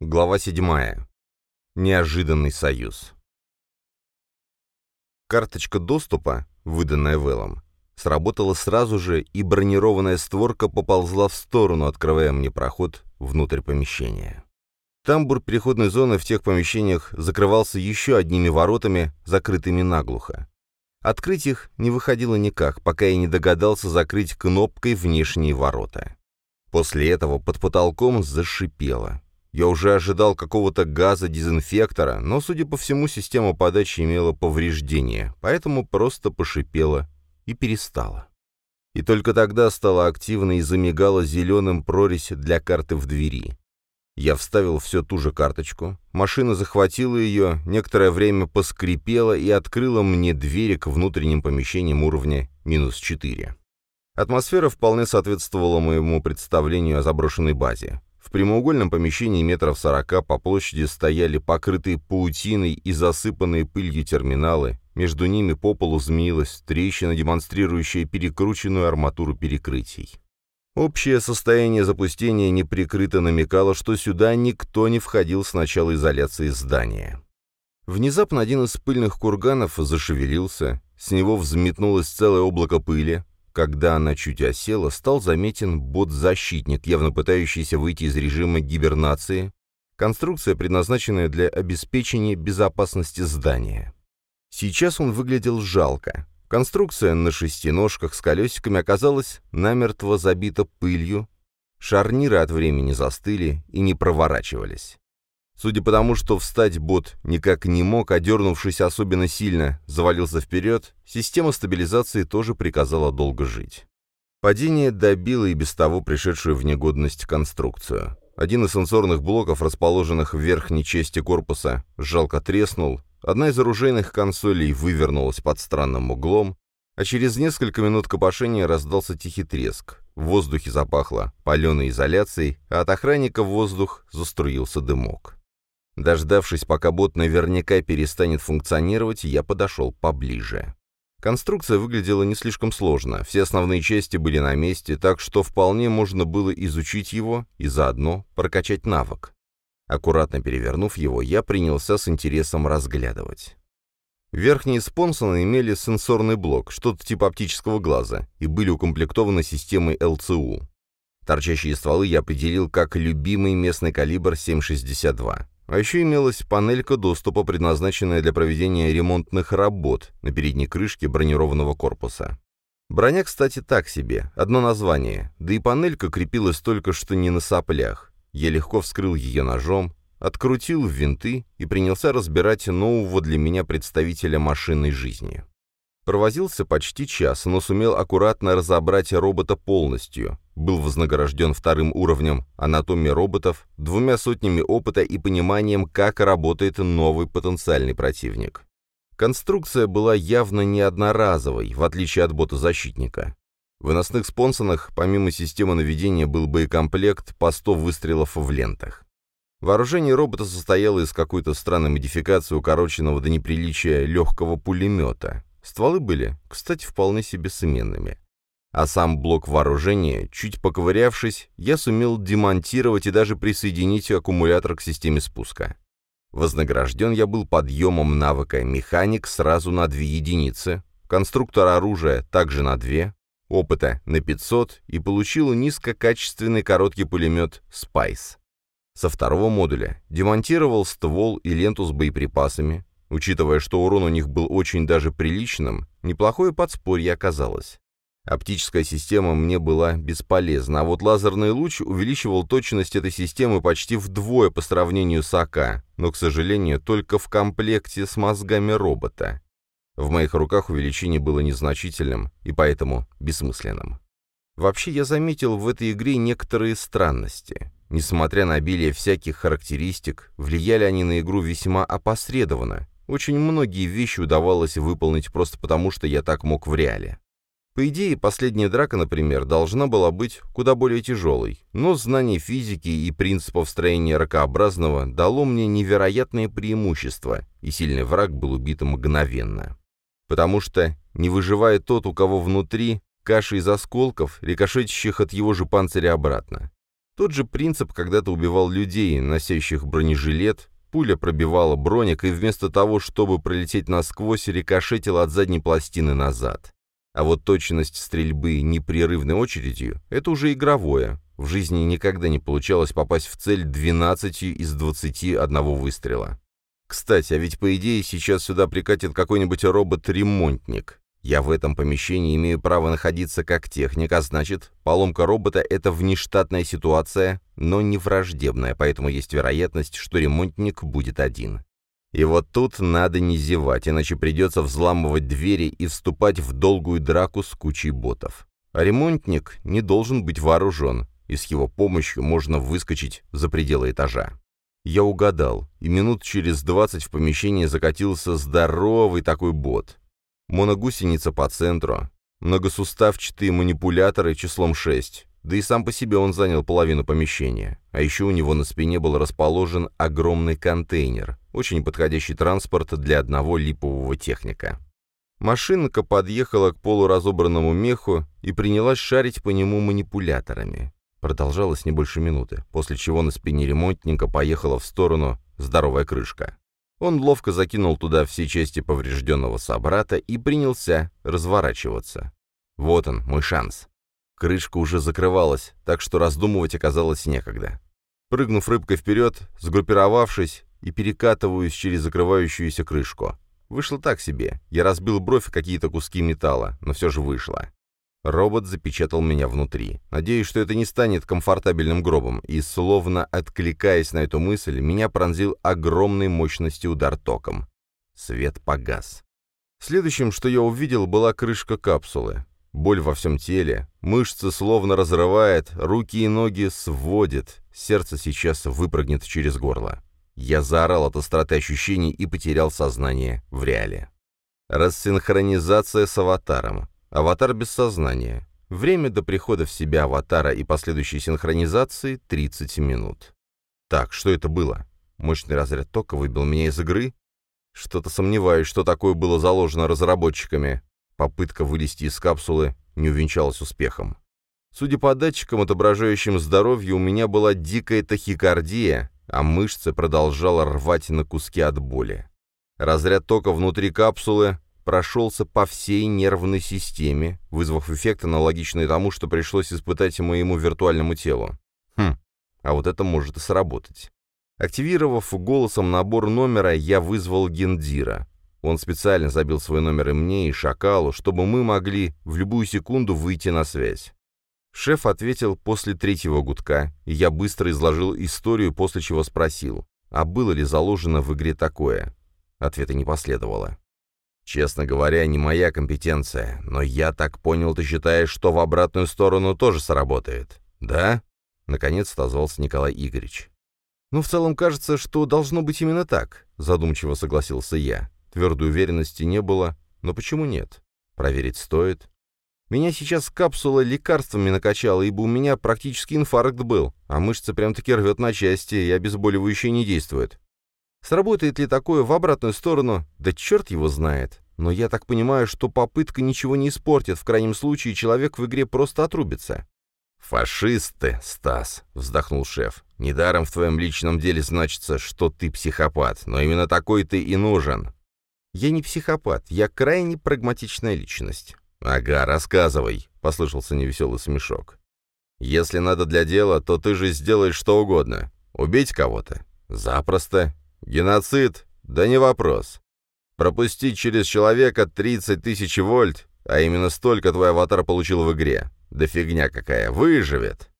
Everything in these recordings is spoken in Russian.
Глава 7. Неожиданный союз. Карточка доступа, выданная Вэллом, сработала сразу же, и бронированная створка поползла в сторону, открывая мне проход внутрь помещения. Тамбур переходной зоны в тех помещениях закрывался еще одними воротами, закрытыми наглухо. Открыть их не выходило никак, пока я не догадался закрыть кнопкой внешние ворота. После этого под потолком зашипело. Я уже ожидал какого-то газа-дезинфектора, но, судя по всему, система подачи имела повреждение, поэтому просто пошипела и перестала. И только тогда стала активной и замигала зеленым прорезь для карты в двери. Я вставил все ту же карточку, машина захватила ее, некоторое время поскрипела и открыла мне двери к внутренним помещениям уровня минус 4. Атмосфера вполне соответствовала моему представлению о заброшенной базе. В прямоугольном помещении метров сорока по площади стояли покрытые паутиной и засыпанные пылью терминалы, между ними по полу змеилась трещина, демонстрирующая перекрученную арматуру перекрытий. Общее состояние запустения неприкрыто намекало, что сюда никто не входил с начала изоляции здания. Внезапно один из пыльных курганов зашевелился, с него взметнулось целое облако пыли, когда она чуть осела, стал заметен бот-защитник, явно пытающийся выйти из режима гибернации, конструкция, предназначенная для обеспечения безопасности здания. Сейчас он выглядел жалко. Конструкция на шести ножках с колесиками оказалась намертво забита пылью, шарниры от времени застыли и не проворачивались. Судя по тому, что встать бот никак не мог, а дернувшись особенно сильно, завалился вперед, система стабилизации тоже приказала долго жить. Падение добило и без того пришедшую в негодность конструкцию. Один из сенсорных блоков, расположенных в верхней части корпуса, жалко треснул, одна из оружейных консолей вывернулась под странным углом, а через несколько минут копошения раздался тихий треск. В воздухе запахло паленой изоляцией, а от охранника в воздух заструился дымок. Дождавшись, пока бот наверняка перестанет функционировать, я подошел поближе. Конструкция выглядела не слишком сложно, все основные части были на месте, так что вполне можно было изучить его и заодно прокачать навык. Аккуратно перевернув его, я принялся с интересом разглядывать. Верхние спонсоны имели сенсорный блок, что-то типа оптического глаза, и были укомплектованы системой ЛЦУ. Торчащие стволы я определил как любимый местный калибр 7,62. А еще имелась панелька доступа, предназначенная для проведения ремонтных работ на передней крышке бронированного корпуса. Броня, кстати, так себе, одно название, да и панелька крепилась только что не на соплях. Я легко вскрыл ее ножом, открутил винты и принялся разбирать нового для меня представителя машинной жизни. Провозился почти час, но сумел аккуратно разобрать робота полностью. Был вознагражден вторым уровнем анатомии роботов, двумя сотнями опыта и пониманием, как работает новый потенциальный противник. Конструкция была явно не одноразовой, в отличие от бота-защитника. В выносных спонсонах, помимо системы наведения, был боекомплект по 100 выстрелов в лентах. Вооружение робота состояло из какой-то странной модификации укороченного до неприличия легкого пулемета. Стволы были, кстати, вполне себе сменными. А сам блок вооружения, чуть поковырявшись, я сумел демонтировать и даже присоединить аккумулятор к системе спуска. Вознагражден я был подъемом навыка «Механик» сразу на две единицы, конструктор оружия также на две, опыта на 500 и получил низкокачественный короткий пулемет «Спайс». Со второго модуля демонтировал ствол и ленту с боеприпасами, Учитывая, что урон у них был очень даже приличным, неплохое подспорье оказалось. Оптическая система мне была бесполезна, а вот лазерный луч увеличивал точность этой системы почти вдвое по сравнению с АК, но, к сожалению, только в комплекте с мозгами робота. В моих руках увеличение было незначительным и поэтому бессмысленным. Вообще, я заметил в этой игре некоторые странности. Несмотря на обилие всяких характеристик, влияли они на игру весьма опосредованно, очень многие вещи удавалось выполнить просто потому, что я так мог в реале. По идее, последняя драка, например, должна была быть куда более тяжелой, но знание физики и принципов строения ракообразного дало мне невероятное преимущество, и сильный враг был убит мгновенно. Потому что, не выживая тот, у кого внутри, каша из осколков, рикошетящих от его же панциря обратно. Тот же принцип когда-то убивал людей, носящих бронежилет, пуля пробивала броник и вместо того, чтобы пролететь насквозь, рикошетила от задней пластины назад. А вот точность стрельбы непрерывной очередью — это уже игровое. В жизни никогда не получалось попасть в цель 12 из 21 выстрела. Кстати, а ведь по идее сейчас сюда прикатит какой-нибудь робот-ремонтник. Я в этом помещении имею право находиться как техник, а значит, поломка робота — это внештатная ситуация, но не враждебная, поэтому есть вероятность, что ремонтник будет один. И вот тут надо не зевать, иначе придется взламывать двери и вступать в долгую драку с кучей ботов. А ремонтник не должен быть вооружен, и с его помощью можно выскочить за пределы этажа. Я угадал, и минут через двадцать в помещении закатился здоровый такой бот. Моногусеница по центру, многосуставчатые манипуляторы числом 6, да и сам по себе он занял половину помещения. А еще у него на спине был расположен огромный контейнер, очень подходящий транспорт для одного липового техника. Машинка подъехала к полуразобранному меху и принялась шарить по нему манипуляторами. Продолжалось не больше минуты, после чего на спине ремонтника поехала в сторону здоровая крышка. Он ловко закинул туда все части поврежденного собрата и принялся разворачиваться. Вот он, мой шанс. Крышка уже закрывалась, так что раздумывать оказалось некогда. Прыгнув рыбкой вперед, сгруппировавшись и перекатываюсь через закрывающуюся крышку. Вышло так себе. Я разбил бровь какие-то куски металла, но все же вышло. Робот запечатал меня внутри. Надеюсь, что это не станет комфортабельным гробом, и, словно откликаясь на эту мысль, меня пронзил огромной мощности удар током. Свет погас. Следующим, что я увидел, была крышка капсулы. Боль во всем теле, мышцы словно разрывает, руки и ноги сводит, сердце сейчас выпрыгнет через горло. Я заорал от остроты ощущений и потерял сознание в реале. Рассинхронизация с аватаром. Аватар без сознания. Время до прихода в себя аватара и последующей синхронизации — 30 минут. Так, что это было? Мощный разряд тока выбил меня из игры? Что-то сомневаюсь, что такое было заложено разработчиками. Попытка вылезти из капсулы не увенчалась успехом. Судя по датчикам, отображающим здоровье, у меня была дикая тахикардия, а мышцы продолжала рвать на куски от боли. Разряд тока внутри капсулы прошелся по всей нервной системе, вызвав эффект аналогичный тому, что пришлось испытать моему виртуальному телу. Хм, а вот это может и сработать. Активировав голосом набор номера, я вызвал Гендира. Он специально забил свой номер и мне, и Шакалу, чтобы мы могли в любую секунду выйти на связь. Шеф ответил после третьего гудка, и я быстро изложил историю, после чего спросил, а было ли заложено в игре такое. Ответа не последовало. «Честно говоря, не моя компетенция, но я так понял, ты считаешь, что в обратную сторону тоже сработает, да?» Наконец отозвался Николай Игоревич. «Ну, в целом кажется, что должно быть именно так», — задумчиво согласился я. Твердой уверенности не было, но почему нет? Проверить стоит. Меня сейчас капсула лекарствами накачала, ибо у меня практически инфаркт был, а мышцы прям-таки рвет на части, и обезболивающие не действуют. Сработает ли такое в обратную сторону? Да черт его знает. Но я так понимаю, что попытка ничего не испортит, в крайнем случае человек в игре просто отрубится. «Фашисты, Стас», — вздохнул шеф. «Недаром в твоем личном деле значится, что ты психопат, но именно такой ты и нужен. «Я не психопат, я крайне прагматичная личность». «Ага, рассказывай», — послышался невеселый смешок. «Если надо для дела, то ты же сделаешь что угодно. Убить кого-то? Запросто. Геноцид? Да не вопрос. Пропустить через человека 30 тысяч вольт, а именно столько твой аватар получил в игре. Да фигня какая, выживет».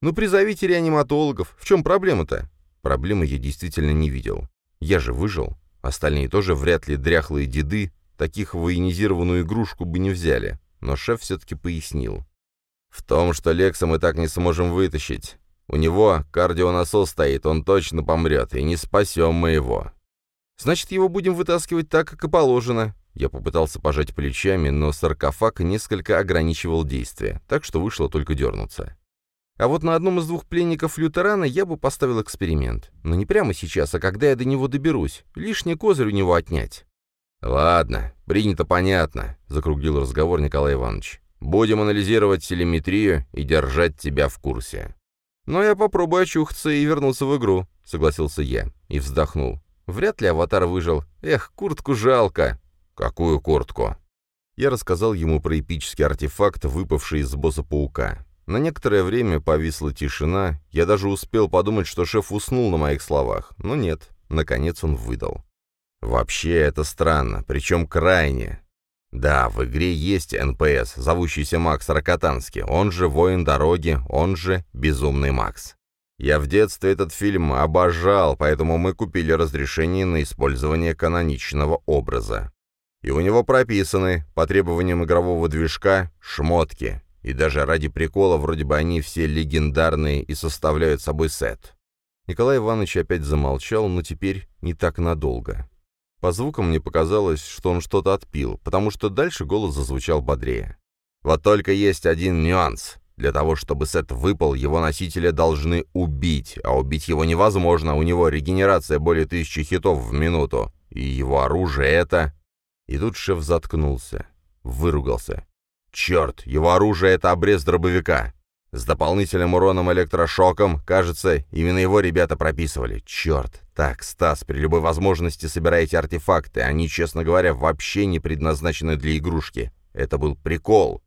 «Ну, призовите реаниматологов. В чем проблема-то?» Проблемы я действительно не видел. Я же выжил. Остальные тоже вряд ли дряхлые деды, таких военизированную игрушку бы не взяли, но шеф все-таки пояснил. «В том, что Лекса мы так не сможем вытащить. У него кардионасос стоит, он точно помрет, и не спасем мы его». «Значит, его будем вытаскивать так, как и положено». Я попытался пожать плечами, но саркофаг несколько ограничивал действие, так что вышло только дернуться. А вот на одном из двух пленников лютерана я бы поставил эксперимент. Но не прямо сейчас, а когда я до него доберусь. Лишний козырь у него отнять. «Ладно, принято понятно», — закруглил разговор Николай Иванович. «Будем анализировать телеметрию и держать тебя в курсе». «Но я попробую очухаться и вернуться в игру», — согласился я и вздохнул. Вряд ли аватар выжил. Эх, куртку жалко. Какую куртку? Я рассказал ему про эпический артефакт, выпавший из босса паука. На некоторое время повисла тишина, я даже успел подумать, что шеф уснул на моих словах, но нет, наконец он выдал. Вообще это странно, причем крайне. Да, в игре есть НПС, зовущийся Макс Рокотанский, он же воин дороги, он же Безумный Макс. Я в детстве этот фильм обожал, поэтому мы купили разрешение на использование каноничного образа. И у него прописаны, по требованиям игрового движка, шмотки. И даже ради прикола вроде бы они все легендарные и составляют собой сет. Николай Иванович опять замолчал, но теперь не так надолго. По звукам мне показалось, что он что-то отпил, потому что дальше голос зазвучал бодрее. «Вот только есть один нюанс. Для того, чтобы сет выпал, его носителя должны убить, а убить его невозможно, у него регенерация более тысячи хитов в минуту, и его оружие это... И тут шеф заткнулся, выругался. Черт, его оружие это обрез дробовика. С дополнительным уроном электрошоком, кажется, именно его ребята прописывали. Черт. Так, Стас, при любой возможности собирайте артефакты, они, честно говоря, вообще не предназначены для игрушки. Это был прикол.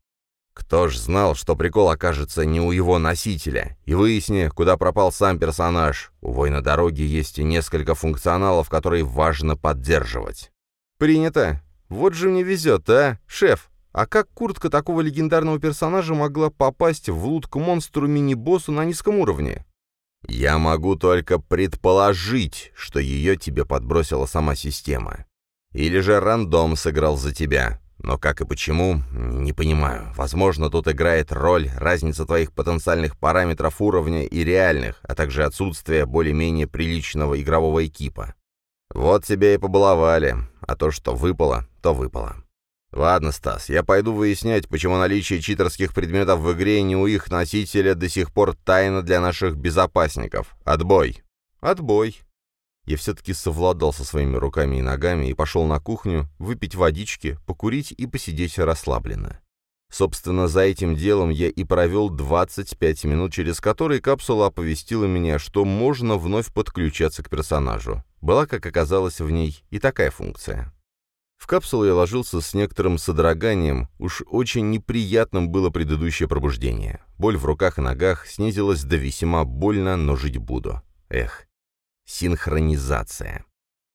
Кто ж знал, что прикол окажется не у его носителя? И выясни, куда пропал сам персонаж. У воина дороги есть несколько функционалов, которые важно поддерживать. Принято. Вот же мне везет, а, шеф. А как куртка такого легендарного персонажа могла попасть в лут к монстру мини-боссу на низком уровне? Я могу только предположить, что ее тебе подбросила сама система. Или же рандом сыграл за тебя. Но как и почему, не понимаю. Возможно, тут играет роль разница твоих потенциальных параметров уровня и реальных, а также отсутствие более-менее приличного игрового экипа. Вот тебя и побаловали, а то, что выпало, то выпало. Ладно, Стас, я пойду выяснять, почему наличие читерских предметов в игре не у их носителя до сих пор тайна для наших безопасников. Отбой. Отбой. Я все-таки совладал со своими руками и ногами и пошел на кухню выпить водички, покурить и посидеть расслабленно. Собственно, за этим делом я и провел 25 минут, через которые капсула оповестила меня, что можно вновь подключаться к персонажу. Была, как оказалось, в ней и такая функция. В капсулу я ложился с некоторым содроганием, уж очень неприятным было предыдущее пробуждение. Боль в руках и ногах снизилась до весьма больно, но жить буду. Эх, Синхронизация.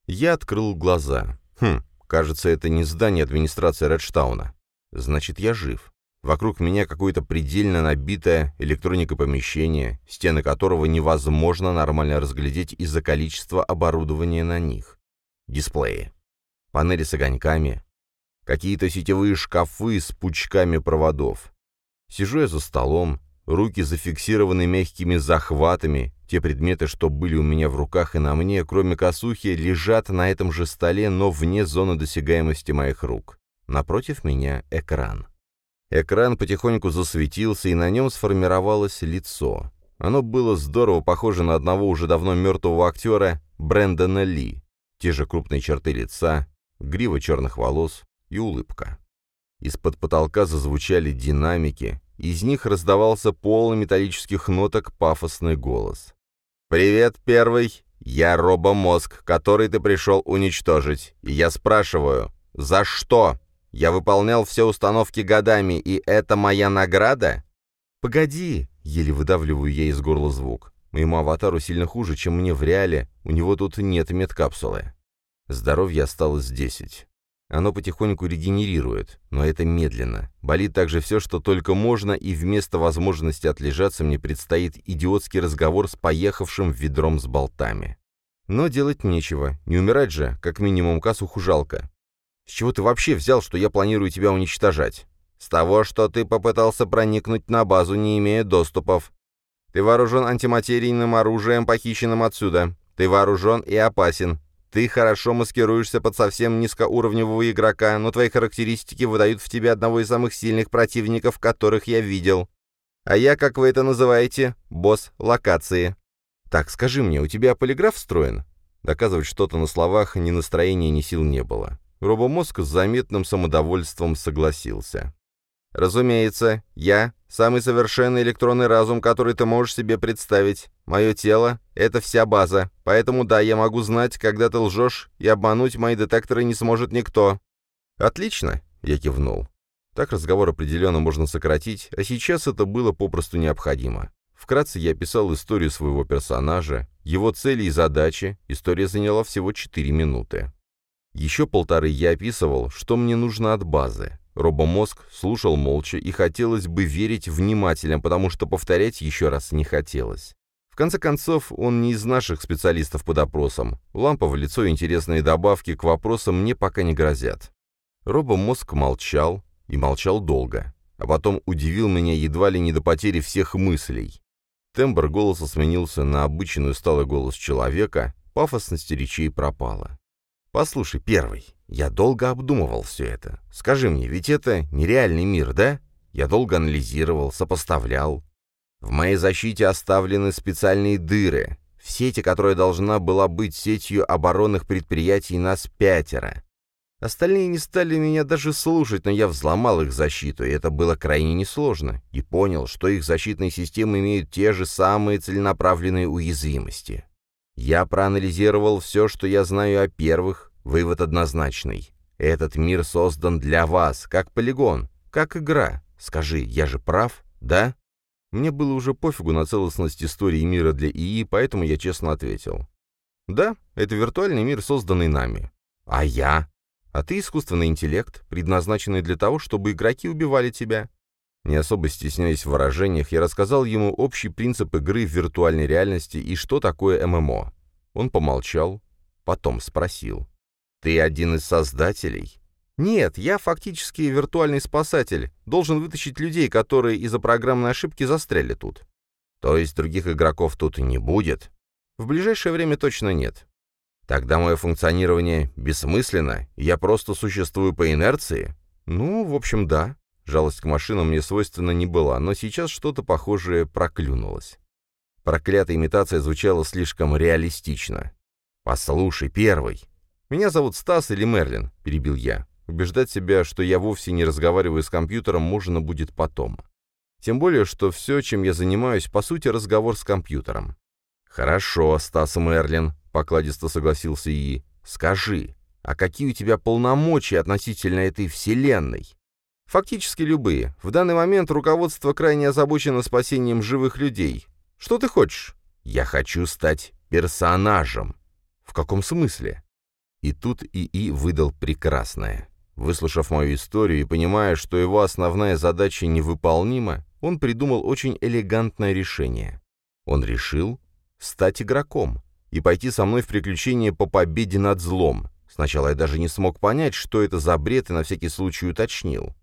Я открыл глаза. Хм, кажется, это не здание администрации Редштауна. Значит, я жив. Вокруг меня какое-то предельно набитое электроника помещение, стены которого невозможно нормально разглядеть из-за количества оборудования на них. Дисплеи. Панели с огоньками. Какие-то сетевые шкафы с пучками проводов. Сижу я за столом, руки зафиксированы мягкими захватами, те предметы, что были у меня в руках и на мне, кроме косухи, лежат на этом же столе, но вне зоны досягаемости моих рук. Напротив меня экран. Экран потихоньку засветился, и на нем сформировалось лицо. Оно было здорово похоже на одного уже давно мертвого актера Брэндона Ли. Те же крупные черты лица, грива черных волос и улыбка. Из-под потолка зазвучали динамики, из них раздавался полный металлических ноток пафосный голос. «Привет, первый. Я робомозг, который ты пришел уничтожить. И я спрашиваю, за что? Я выполнял все установки годами, и это моя награда?» «Погоди!» — еле выдавливаю я из горла звук. Моему аватару сильно хуже, чем мне в реале, у него тут нет медкапсулы. Здоровье осталось десять. Оно потихоньку регенерирует, но это медленно. Болит также все, что только можно, и вместо возможности отлежаться мне предстоит идиотский разговор с поехавшим ведром с болтами. Но делать нечего, не умирать же, как минимум касуху жалко. С чего ты вообще взял, что я планирую тебя уничтожать? С того, что ты попытался проникнуть на базу, не имея доступов. Ты вооружен антиматерийным оружием, похищенным отсюда. Ты вооружен и опасен. Ты хорошо маскируешься под совсем низкоуровневого игрока, но твои характеристики выдают в тебе одного из самых сильных противников, которых я видел. А я, как вы это называете, босс локации. Так, скажи мне, у тебя полиграф встроен? Доказывать что-то на словах ни настроения, ни сил не было. Робомозг с заметным самодовольством согласился. Разумеется, я — самый совершенный электронный разум, который ты можешь себе представить. Мое тело — это вся база, поэтому да, я могу знать, когда ты лжешь, и обмануть мои детекторы не сможет никто». «Отлично», — я кивнул. Так разговор определенно можно сократить, а сейчас это было попросту необходимо. Вкратце я описал историю своего персонажа, его цели и задачи, история заняла всего 4 минуты. Еще полторы я описывал, что мне нужно от базы. Робомозг слушал молча, и хотелось бы верить внимательно, потому что повторять еще раз не хотелось. Конце концов, он не из наших специалистов по допросам. Лампа в лицо и интересные добавки к вопросам мне пока не грозят. Робомозг молчал, и молчал долго, а потом удивил меня едва ли не до потери всех мыслей. Тембр голоса сменился на обычный усталый голос человека, пафосность речей пропала. «Послушай, первый, я долго обдумывал все это. Скажи мне, ведь это нереальный мир, да? Я долго анализировал, сопоставлял. В моей защите оставлены специальные дыры. В сети, которая должна была быть сетью оборонных предприятий, нас пятеро. Остальные не стали меня даже слушать, но я взломал их защиту, и это было крайне несложно, и понял, что их защитные системы имеют те же самые целенаправленные уязвимости. Я проанализировал все, что я знаю о первых, вывод однозначный. Этот мир создан для вас, как полигон, как игра. Скажи, я же прав, да? Мне было уже пофигу на целостность истории мира для ИИ, поэтому я честно ответил. Да, это виртуальный мир, созданный нами. А я? А ты искусственный интеллект, предназначенный для того, чтобы игроки убивали тебя. Не особо стесняясь в выражениях, я рассказал ему общий принцип игры в виртуальной реальности и что такое ММО. Он помолчал, потом спросил. «Ты один из создателей?» «Нет, я фактически виртуальный спасатель, должен вытащить людей, которые из-за программной ошибки застряли тут». «То есть других игроков тут не будет?» «В ближайшее время точно нет. Тогда мое функционирование бессмысленно, я просто существую по инерции? Ну, в общем, да. Жалость к машинам мне свойственна не была, но сейчас что-то похожее проклюнулось. Проклятая имитация звучала слишком реалистично. «Послушай, первый. Меня зовут Стас или Мерлин», — перебил я. Убеждать себя, что я вовсе не разговариваю с компьютером, можно будет потом. Тем более, что все, чем я занимаюсь, по сути, разговор с компьютером. «Хорошо, Стас Мерлин», покладисто согласился И. «Скажи, а какие у тебя полномочия относительно этой вселенной?» «Фактически любые. В данный момент руководство крайне озабочено спасением живых людей. Что ты хочешь?» «Я хочу стать персонажем». «В каком смысле?» И тут ИИ выдал прекрасное. Выслушав мою историю и понимая, что его основная задача невыполнима, он придумал очень элегантное решение. Он решил стать игроком и пойти со мной в приключение по победе над злом. Сначала я даже не смог понять, что это за бред, и на всякий случай уточнил.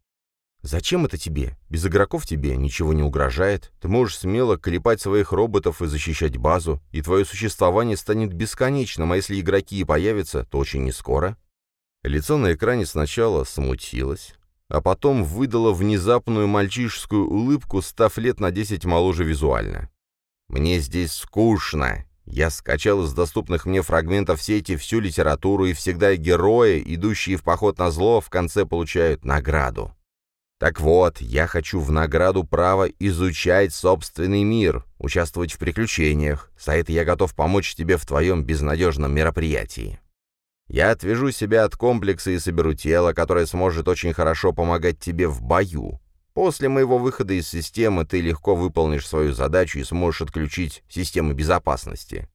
«Зачем это тебе? Без игроков тебе ничего не угрожает. Ты можешь смело клепать своих роботов и защищать базу, и твое существование станет бесконечным, а если игроки и появятся, то очень нескоро». Лицо на экране сначала смутилось, а потом выдало внезапную мальчишескую улыбку, став лет на десять моложе визуально. «Мне здесь скучно. Я скачал из доступных мне фрагментов сети всю литературу, и всегда герои, идущие в поход на зло, в конце получают награду. Так вот, я хочу в награду право изучать собственный мир, участвовать в приключениях. За это я готов помочь тебе в твоем безнадежном мероприятии. Я отвяжу себя от комплекса и соберу тело, которое сможет очень хорошо помогать тебе в бою. После моего выхода из системы ты легко выполнишь свою задачу и сможешь отключить системы безопасности.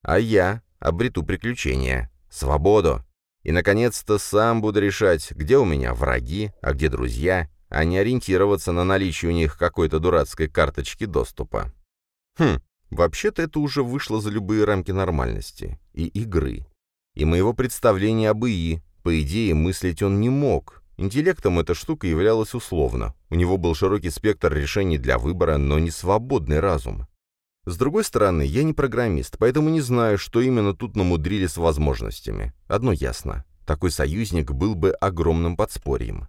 А я обрету приключения, свободу. И, наконец-то, сам буду решать, где у меня враги, а где друзья, а не ориентироваться на наличие у них какой-то дурацкой карточки доступа. Хм, вообще-то это уже вышло за любые рамки нормальности и игры. И моего представления об ИИ, по идее, мыслить он не мог, Интеллектом эта штука являлась условно. У него был широкий спектр решений для выбора, но не свободный разум. С другой стороны, я не программист, поэтому не знаю, что именно тут намудрили с возможностями. Одно ясно. Такой союзник был бы огромным подспорьем.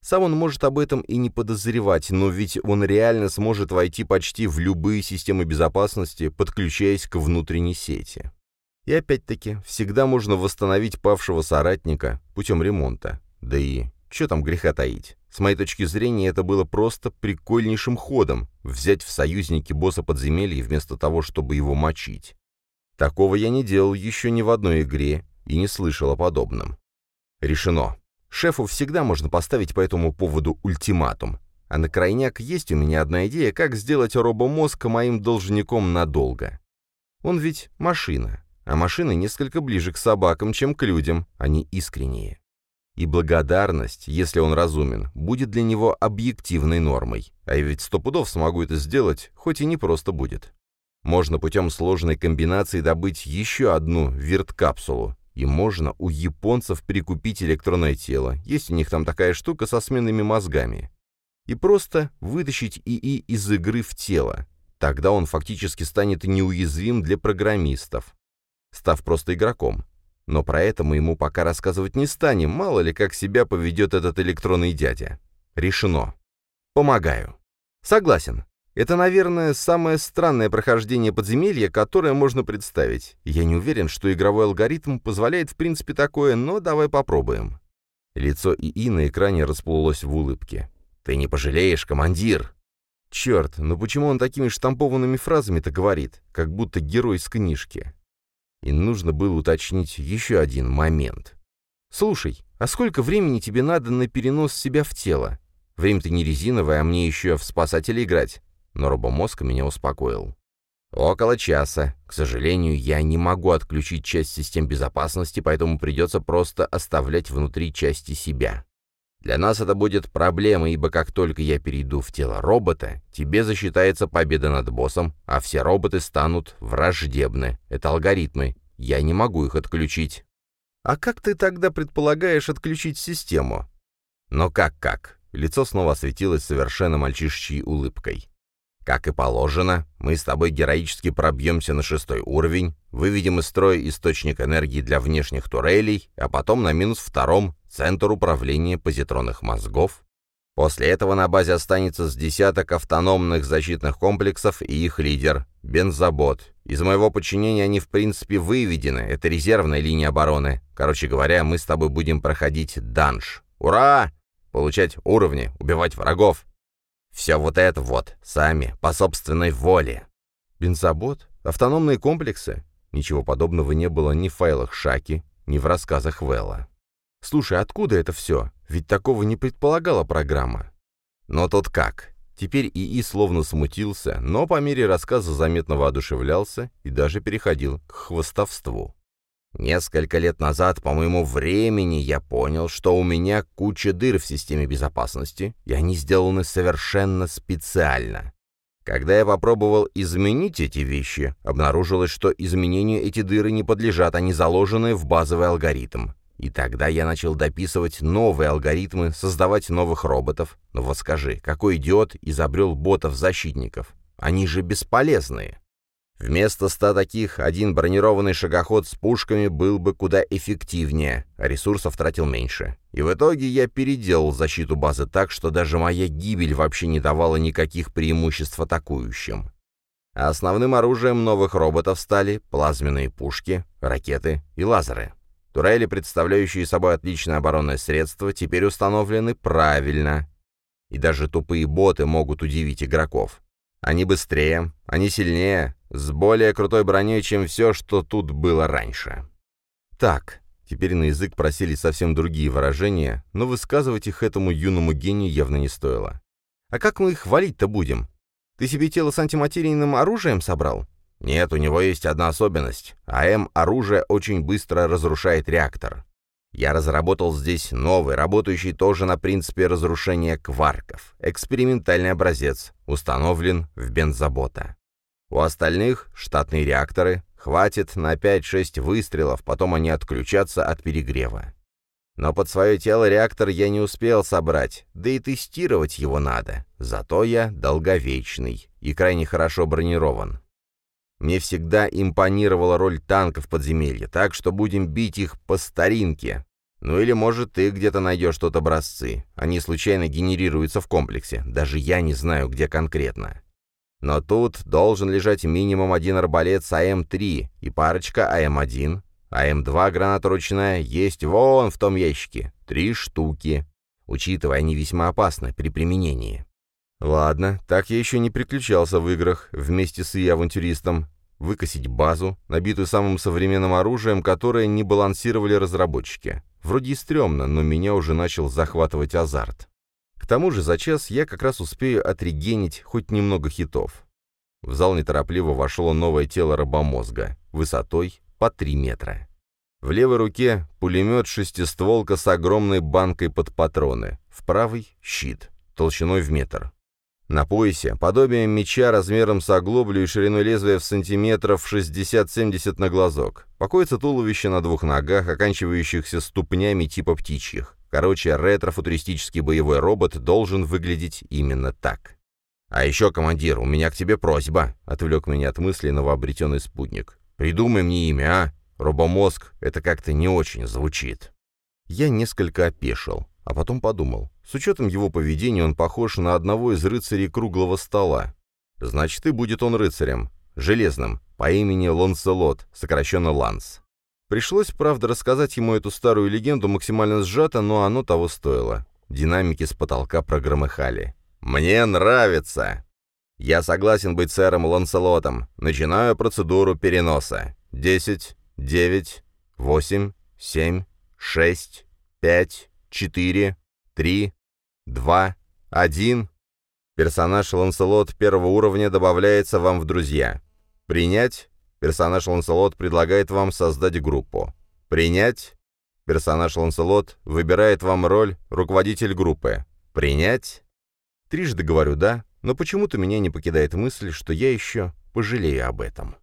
Сам он может об этом и не подозревать, но ведь он реально сможет войти почти в любые системы безопасности, подключаясь к внутренней сети. И опять-таки, всегда можно восстановить павшего соратника путем ремонта. Да и что там греха таить? С моей точки зрения, это было просто прикольнейшим ходом — взять в союзники босса подземелья вместо того, чтобы его мочить. Такого я не делал еще ни в одной игре и не слышал о подобном. Решено. Шефу всегда можно поставить по этому поводу ультиматум. А на крайняк есть у меня одна идея, как сделать робомозг моим должником надолго. Он ведь машина, а машины несколько ближе к собакам, чем к людям, они искренние и благодарность, если он разумен, будет для него объективной нормой. А я ведь сто пудов смогу это сделать, хоть и не просто будет. Можно путем сложной комбинации добыть еще одну вирт-капсулу, и можно у японцев прикупить электронное тело, есть у них там такая штука со сменными мозгами. И просто вытащить ИИ из игры в тело. Тогда он фактически станет неуязвим для программистов, став просто игроком. Но про это мы ему пока рассказывать не станем, мало ли как себя поведет этот электронный дядя. Решено. Помогаю. Согласен. Это, наверное, самое странное прохождение подземелья, которое можно представить. Я не уверен, что игровой алгоритм позволяет в принципе такое, но давай попробуем. Лицо ИИ на экране расплылось в улыбке. «Ты не пожалеешь, командир!» Черт, ну почему он такими штампованными фразами-то говорит, как будто герой с книжки? И нужно было уточнить еще один момент. «Слушай, а сколько времени тебе надо на перенос себя в тело? Время-то не резиновое, а мне еще в спасателя играть». Но робомозг меня успокоил. «Около часа. К сожалению, я не могу отключить часть систем безопасности, поэтому придется просто оставлять внутри части себя. Для нас это будет проблема, ибо как только я перейду в тело робота, тебе засчитается победа над боссом, а все роботы станут враждебны. Это алгоритмы. Я не могу их отключить. А как ты тогда предполагаешь отключить систему? Но как-как? Лицо снова осветилось совершенно мальчишечьей улыбкой. Как и положено, мы с тобой героически пробьемся на шестой уровень, выведем из строя источник энергии для внешних турелей, а потом на минус втором — центр управления позитронных мозгов. После этого на базе останется с десяток автономных защитных комплексов и их лидер — Бензобот. Из моего подчинения они в принципе выведены, это резервная линия обороны. Короче говоря, мы с тобой будем проходить данж. Ура! Получать уровни, убивать врагов. Все вот это вот, сами, по собственной воле. Бензобот? Автономные комплексы? Ничего подобного не было ни в файлах Шаки, ни в рассказах Вэлла. Слушай, откуда это все? Ведь такого не предполагала программа. Но тут как? Теперь ИИ словно смутился, но по мере рассказа заметно воодушевлялся и даже переходил к хвостовству. Несколько лет назад, по моему времени, я понял, что у меня куча дыр в системе безопасности, и они сделаны совершенно специально. Когда я попробовал изменить эти вещи, обнаружилось, что изменению эти дыры не подлежат, они заложены в базовый алгоритм. И тогда я начал дописывать новые алгоритмы, создавать новых роботов. Но вот скажи, какой идиот изобрел ботов-защитников? Они же бесполезные. Вместо ста таких, один бронированный шагоход с пушками был бы куда эффективнее, а ресурсов тратил меньше. И в итоге я переделал защиту базы так, что даже моя гибель вообще не давала никаких преимуществ атакующим. А основным оружием новых роботов стали плазменные пушки, ракеты и лазеры. Турели, представляющие собой отличное оборонное средство, теперь установлены правильно. И даже тупые боты могут удивить игроков. Они быстрее, они сильнее, с более крутой броней, чем все, что тут было раньше. Так, теперь на язык просили совсем другие выражения, но высказывать их этому юному гению явно не стоило. А как мы их валить-то будем? Ты себе тело с антиматерийным оружием собрал? Нет, у него есть одна особенность. АМ-оружие очень быстро разрушает реактор. Я разработал здесь новый, работающий тоже на принципе разрушения кварков. Экспериментальный образец, установлен в бензобота. У остальных штатные реакторы, хватит на 5-6 выстрелов, потом они отключатся от перегрева. Но под свое тело реактор я не успел собрать, да и тестировать его надо. Зато я долговечный и крайне хорошо бронирован. Мне всегда импонировала роль танков подземелья, так что будем бить их по старинке. Ну или, может, ты где-то найдешь тут образцы. Они случайно генерируются в комплексе. Даже я не знаю, где конкретно. Но тут должен лежать минимум один арбалет с АМ-3 и парочка АМ-1. АМ-2 граната ручная есть вон в том ящике. Три штуки. Учитывая, они весьма опасны при применении. Ладно, так я еще не приключался в играх вместе с и-авантюристом. Выкосить базу, набитую самым современным оружием, которое не балансировали разработчики. Вроде и стрёмно, но меня уже начал захватывать азарт. К тому же за час я как раз успею отрегенить хоть немного хитов. В зал неторопливо вошло новое тело рабомозга, высотой по 3 метра. В левой руке пулемет шестистволка с огромной банкой под патроны, в правой — щит, толщиной в метр. На поясе подобие меча размером с оглоблю и шириной лезвия в сантиметров 60-70 на глазок. Покоится туловище на двух ногах, оканчивающихся ступнями типа птичьих. Короче, ретро-футуристический боевой робот должен выглядеть именно так. «А еще, командир, у меня к тебе просьба», — отвлек меня от мысли новообретенный спутник. «Придумай мне имя, а? Робомозг — это как-то не очень звучит». Я несколько опешил, а потом подумал. С учетом его поведения он похож на одного из рыцарей круглого стола. Значит, и будет он рыцарем. Железным, по имени Ланселот, сокращенно Ланс. Пришлось, правда, рассказать ему эту старую легенду максимально сжато, но оно того стоило. Динамики с потолка прогромыхали. «Мне нравится!» «Я согласен быть сэром Ланселотом. Начинаю процедуру переноса. Десять, девять, восемь, семь, шесть, пять, четыре, три, два, один. Персонаж Ланселот первого уровня добавляется вам в друзья. Принять. Персонаж Ланселот предлагает вам создать группу. Принять. Персонаж Ланселот выбирает вам роль руководитель группы. Принять. Трижды говорю «да», но почему-то меня не покидает мысль, что я еще пожалею об этом.